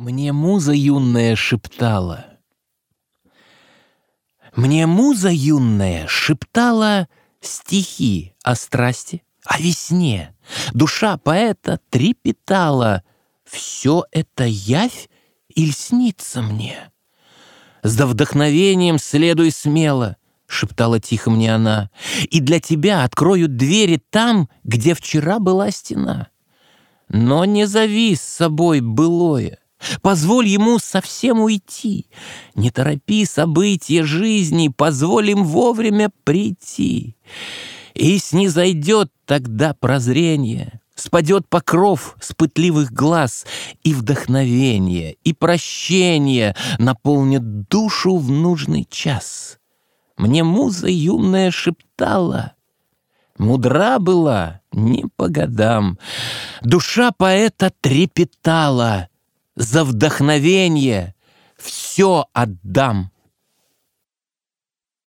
Мне муза юная шептала. Мне муза юная шептала стихи о страсти, о весне. Душа поэта трепетала. Все это явь или снится мне? За вдохновением следуй смело, шептала тихо мне она, и для тебя откроют двери там, где вчера была стена. Но не зови с собой былое, Позволь ему совсем уйти. Не торопи события жизни, позволь им вовремя прийти. И снизойдет тогда прозрение, спадет покров с пытливых глаз, и вдохновение, и прощение наполнят душу в нужный час. Мне муза юная шептала, мудра была не по годам, душа поэта трепетала — за вдохновение все отдам.